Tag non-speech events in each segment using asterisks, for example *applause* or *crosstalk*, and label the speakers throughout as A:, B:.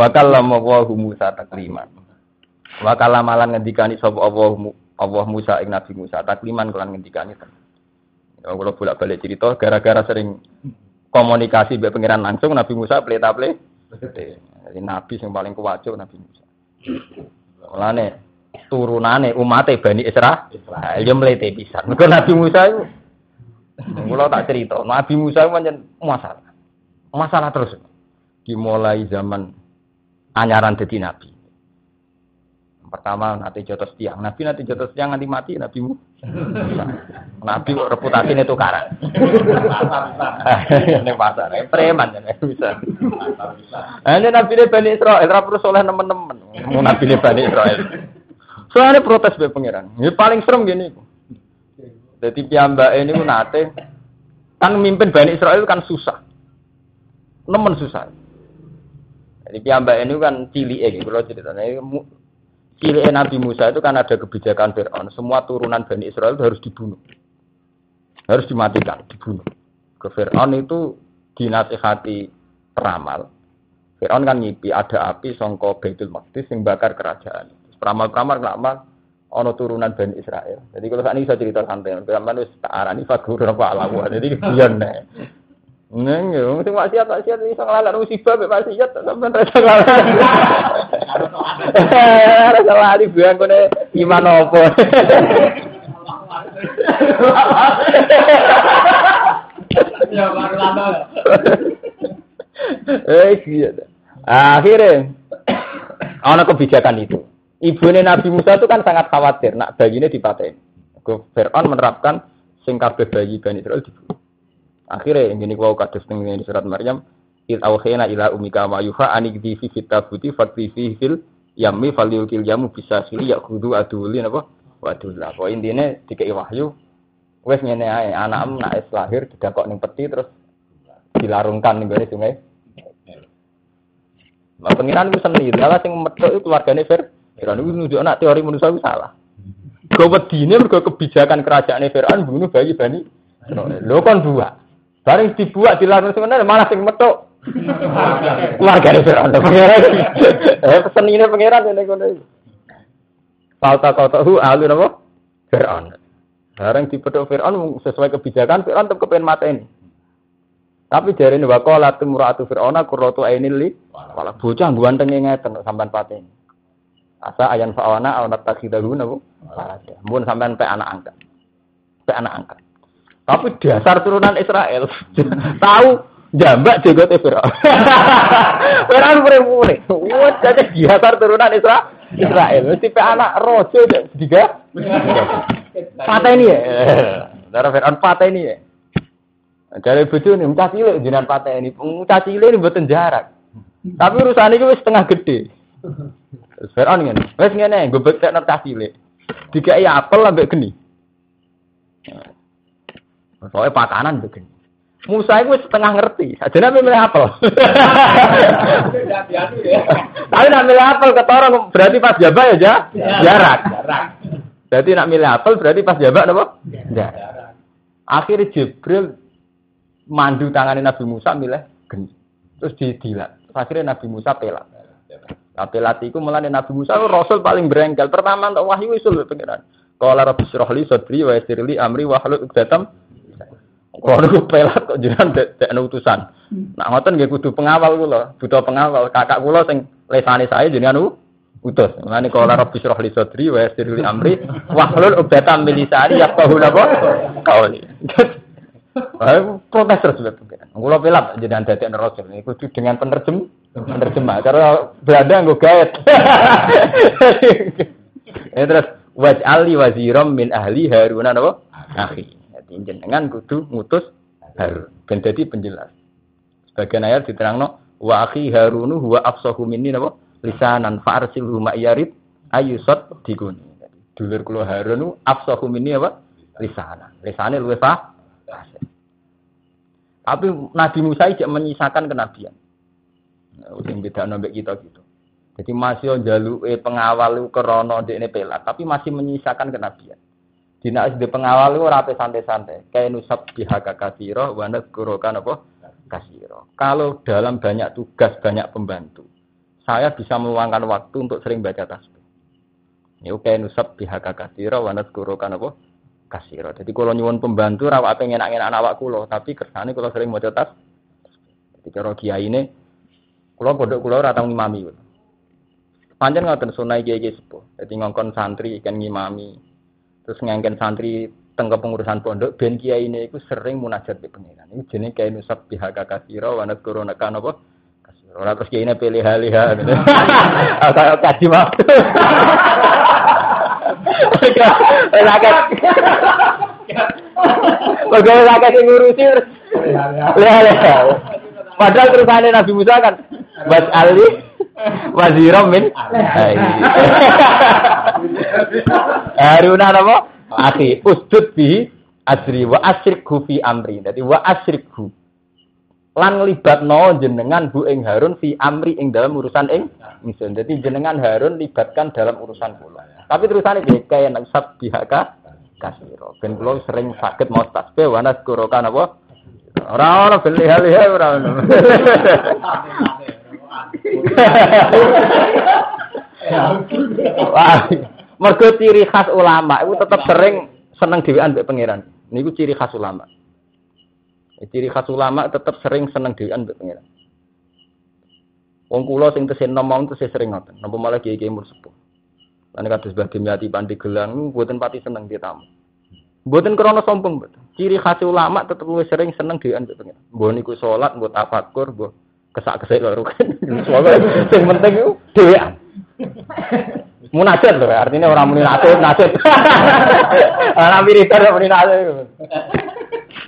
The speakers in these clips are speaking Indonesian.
A: Wa kallama wa Musa takliman. Wa kalamalan ngendikani sapa Allah Allah Musa ing Nabi Musa takliman kelan ngendikani. Ya kula bolak-balik cerita gara-gara sering komunikasi mbek pangeran langsung Nabi Musa pleta-ple. Jadi nabi yang paling kuwajo Nabi Musa. Mulane turunane umat Bani Israil ya mlete pisan. Mergo Nabi Musa itu Mula tak cerita, Nabi Musa itu masalah. Masalah terus. Dimulai zaman anyaran jadi nabi. Pertama nanti jotos tiang, nabi nanti jotos tiang nanti mati nabi mu. *laughs* nabi kok reputasi itu karan. *laughs* Ini pasar, ini preman ya bisa. Ini nabi ini bani Israel, perlu soleh teman-teman. Nabi ini bani Israel. Soalnya protes be pangeran. Ini paling serem gini. Jadi piyambak ini nate kan mimpin bani Israel kan susah, nemen susah. Jadi piyambak ini kan cili gitu, kalau ceritanya cili Nabi Musa itu kan ada kebijakan Fir'aun. Semua turunan Bani Israel itu harus dibunuh. Harus dimatikan, dibunuh. Ke Fir'aun itu dinasihati peramal. Fir'aun kan ngipi ada api songko Baitul Maqdis yang bakar kerajaan. Peramal-peramal ngelamal ono turunan Bani Israel. Jadi kalau saat ini saya cerita santai, sampean wis tak arani fagur apa alawa. Jadi biyen *laughs* nek. Neng yo sing maksiat maksiat iso nglalah musibah mek maksiat sampean rasa *laughs* nglalah. *laughs* Rasa lali biang kene iman opo. Ya baru lama. Eh iya. Akhirnya, ana kebijakan itu. Ibunya Nabi Musa itu kan sangat khawatir, nak bayinya dipaten. Fir'aun menerapkan sing kabeh bayi Bani Israel dibunuh. Akhirnya gini kau kados di surat Maryam, il awhena ila umika ma yuha anikdi fi kitabuti fakti fi fil yammi falyukil yamu bisa sili ya kudu aduli napa wadullah. Kok intine dikei wahyu wes ngene ae anakmu nak es lahir didakok ning peti terus dilarungkan ning gone sungai. Nah, pengiran itu seni, salah sing metu keluargane Fir, Fir'aun itu nunjuk anak teori manusia itu salah. Kau wedine kebijakan kerajaan Fir'aun bunuh bayi bani. Lo kan dua. Bareng dibuat dilarang sebenarnya malah sing metu. Keluarga Fir'aun pangeran. Eh pesenine pangeran ngene kono iki. Falta qatahu ahli napa? Fir'aun. Bareng dipethuk Fir'aun sesuai kebijakan Fir'aun tetep kepen ini. Tapi dari ini wakola timuratu Fir'auna kurrotu ainil li. Malah bocah ganteng ngeten sampean pateni. Asa ayan fa'wana aw natakhidahu nabu. Mun sampean pe anak angkat. Pe anak angkat. Tapi dasar turunan Israel tahu jambak jagote Firaun. *laughs* Firaun mure-mure. Wes jadi dasar turunan Israel. Israel mesti pe anak rojo diga. Pateni ya. Darah Firaun pateni ya. Dari bojo nih, muka cilik jenengan pateni. Muka cilik ini buatan jarak. Tapi urusan ini setengah gede. Fir'aun ngene. Wes ngene, gue bekek nang cilik. Dikai apel ambek geni. Soalnya pakanan begini. Musa itu setengah ngerti. Aja nabi milih apel. *laughs* Tapi nak milih apel ketorong berarti pas jabah ya jarak. Berarti nak milih apel berarti pas jabah apa? Jarak. Akhirnya Jibril mandu tanganin Nabi Musa milih geni. Terus didilat. Akhirnya Nabi Musa pelak. Tapi latih itu mulai Nabi Musa Rasul paling berengkel. Pertama untuk wahyu itu pengiran. Kalau Rabbi Syrahli Sodri wa Yasirli Amri wa Halut Uqdatam. Kalau aku pelat kok jangan dek utusan. Nak ngoten nggih kudu pengawal kula, butuh pengawal. Kakak kula sing lesane saya jenengan utus. Mulane kalau Rabbi Syrahli Sodri wa Yasirli Amri wa Halut Uqdatam milisani yaqahu napa? Kauli. protes terus sebab pengiran. Kula pelat jenengan dadek Rasul. Iku dengan penerjem penerjemah. Karena Belanda nggak gaet. *laughs* ya terus waj'ali waziram min ahli Harun apa? Akhi. Jenengan kudu ngutus Harun. Ben dadi penjelas. Sebagian ayat diterangno wa akhi Harunu huwa afsahu minni napa? Lisanan fa'arsilhu ma'yarid ayusot diguni. Dulur kula Harun afsahu minni apa? Lisanan. Lisane luwih fasih. Tapi Nabi Musa tidak menyisakan kenabian. Sing beda nombek kita gitu. Jadi masih jalu eh pengawal itu kerono di ini pelat, tapi masih menyisakan kenabian. Di nak di pengawal itu rapi santai-santai. Kayak nusab bihaka kasiro, wana kurokan apa? Kasiro. Kalau dalam banyak tugas, banyak pembantu, saya bisa meluangkan waktu untuk sering baca tasbih. Ya oke nusab pihak kasiro wanat guru kan apa? Kasiro. Jadi kalau nyuwun pembantu rawat pengen enak enak awak kulo, tapi kersane kalau sering baca tas. Jadi kalau kiai ini, kulo bodoh kulo ratang ngimami. Panjang ngoten sunai kiai sepuh. Jadi ngongkon santri ikan ngimami, terus ngangken santri tengah pengurusan pondok ben kiai ini itu sering munajat di pengiran. Ini jenis kiai nusab pihak kasiro wanat guru kan apa? Ora terus kiai pilih haliha gitu. *laughs* Kayak kaji waktu. Lakat. Mergo lakat sing ngurusi terus. Padahal terusane Nabi Musa kan buat Ali waziram min *laughs* *laughs* Haruna apa? Akhi ustud bi asri wa asrikhu fi amri. Jadi wa asrikhu lan no jenengan Bu ing Harun fi amri ing dalam urusan ing ingsun. Jadi jenengan Harun libatkan dalam urusan kula. Tapi terusane piye kaya nang bihaka kasiro. Ben kula sering sakit mau tasbih wa naskurokan apa? Ora ora ben liha-liha ora ono. Wah, mergo ciri khas ulama itu tetap sering seneng dhewean mbek pangeran. Niku ciri khas ulama. Ciri khas ulama tetap sering seneng dhewean mbek pengiran. Wong kula sing tesih nom mau tesih sering ngoten. Napa malah kiai-kiai mur sepuh. Lan kados Mbah Dimyati Pandi Gelang mboten pati seneng di tamu. Mboten krana sombong mboten. Ciri khas ulama tetep luwih sering seneng dhewean mbek pengiran. Mbok niku salat, mbok tafakur, mbok kesak-kesek lho kan. *laughs* Sing penting iku dhewean. Munajat lho, artinya orang muni nasib, nasib. *laughs* Ana wiridan muni nasib.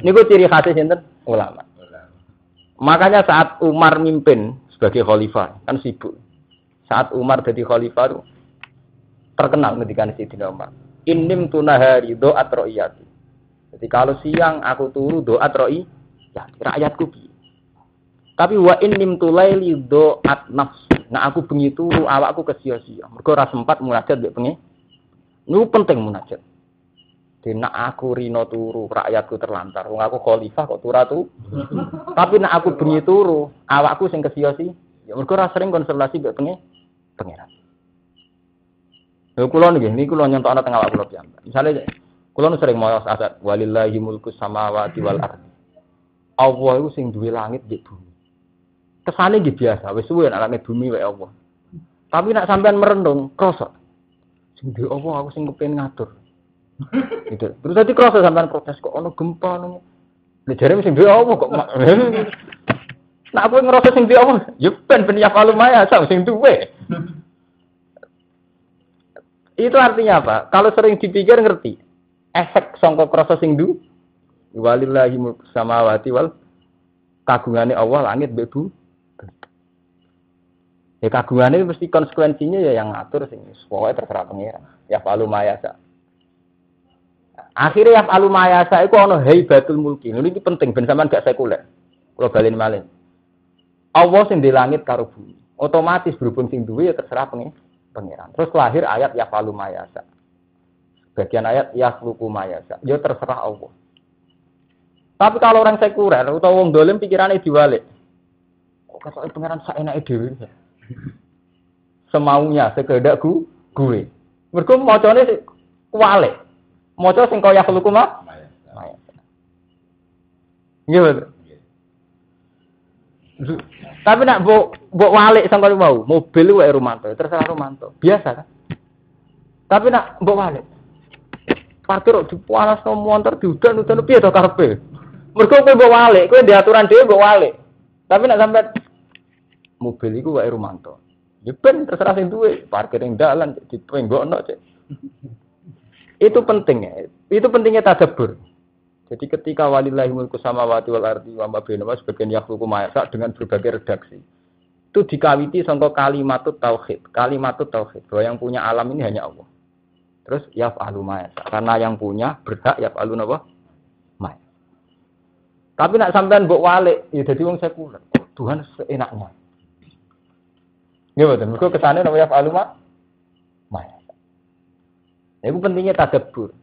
A: Niku ciri khas sinten ulama. Makanya saat Umar mimpin sebagai khalifah, kan sibuk. Saat Umar jadi khalifah itu terkenal ketika Sayyidina Umar. Inim tunahari doa ro'iyati. Jadi kalau siang aku turu doa ro'i, ya rakyatku bi. Tapi wa inim tulaili doa nafsi. Nah aku bengi turu awakku kesia-sia. Mergo ora sempat munajat mbek pengen. Niku penting munajat. Dina aku rino turu, rakyatku terlantar. Wong aku khalifah kok turu tu. *laughs* Tapi nak aku bengi turu, awakku sing kesiosi. Ya mergo ora sering konsultasi mbek pengen pangeran. Lha kula nggih niki kula nyontokno teng awak kula piyambak. Misale kula nu sering maos ayat walillahi mulku samawati wal ardi. Allah iku sing duwe langit di bumi. Kesane nggih biasa, wis suwe langit bumi wae Allah. Tapi nak sampean merenung, krosok. Sing duwe Allah aku sing kepengin ngatur *laughs* gitu. Terus tadi kerasa sampean protes kok ono gempa ono. Nek jare sing duwe apa kok *laughs* Nah aku ngerasa sing duwe apa? Ya ben ben ya palu maya sang sing duwe. *laughs* Itu artinya apa? Kalau sering dipikir ngerti. Efek sangka krasa sing du walillahi samawati wal kagungane Allah langit bebu. Ya kagungane mesti konsekuensinya ya yang ngatur sing pokoknya terserah pengira. Ya palu maya sak. Akhirnya yang alumaya saya itu ono batul mulki. Ini penting ben sampean gak sekuler. Kalau balen malin. Allah sing di langit karo bumi. Otomatis berhubung sing duwe ya terserah pengen pangeran. Terus lahir ayat ya falu mayasa. Bagian ayat ya luku mayasa. Ya terserah Allah. Tapi kalau orang sekuler atau wong dolim pikirannya diwalik. Kok kata pangeran sak enake dhewe. Semaunya sekedak gue. Mergo macane kualik. Maca sing kaya khuluku mah? Iya betul. Tapi nak mbok mbok walik sangka mau, mobil wae Romanto, terserah Romanto. Biasa kan? Tapi nak mbok walik. Parkir di panas no motor diudan udan piye to karepe? Mergo kowe mbok walik, kowe di aturan dhewe mbok walik. Tapi nak sampai mobil iku wae Romanto. Ya ben terserah sing duwe, parkir ning dalan cek. Itu penting ya. Itu pentingnya tadabbur. Jadi ketika walillahi mulku samawati wal ardi wa ma bainahuma sebagian yakhluqu ma dengan berbagai redaksi. Itu dikawiti sangka kalimat tauhid. Kalimat tauhid bahwa yang punya alam ini hanya Allah. Terus yaf'alu ma Karena yang punya berhak yaf'alu napa? Ma Tapi nak sampean mbok walik, ya dadi wong sekuler. Tuhan seenaknya. Ya betul. Mergo kesane napa yaf'alu ma? Itu pentingnya tadabbur.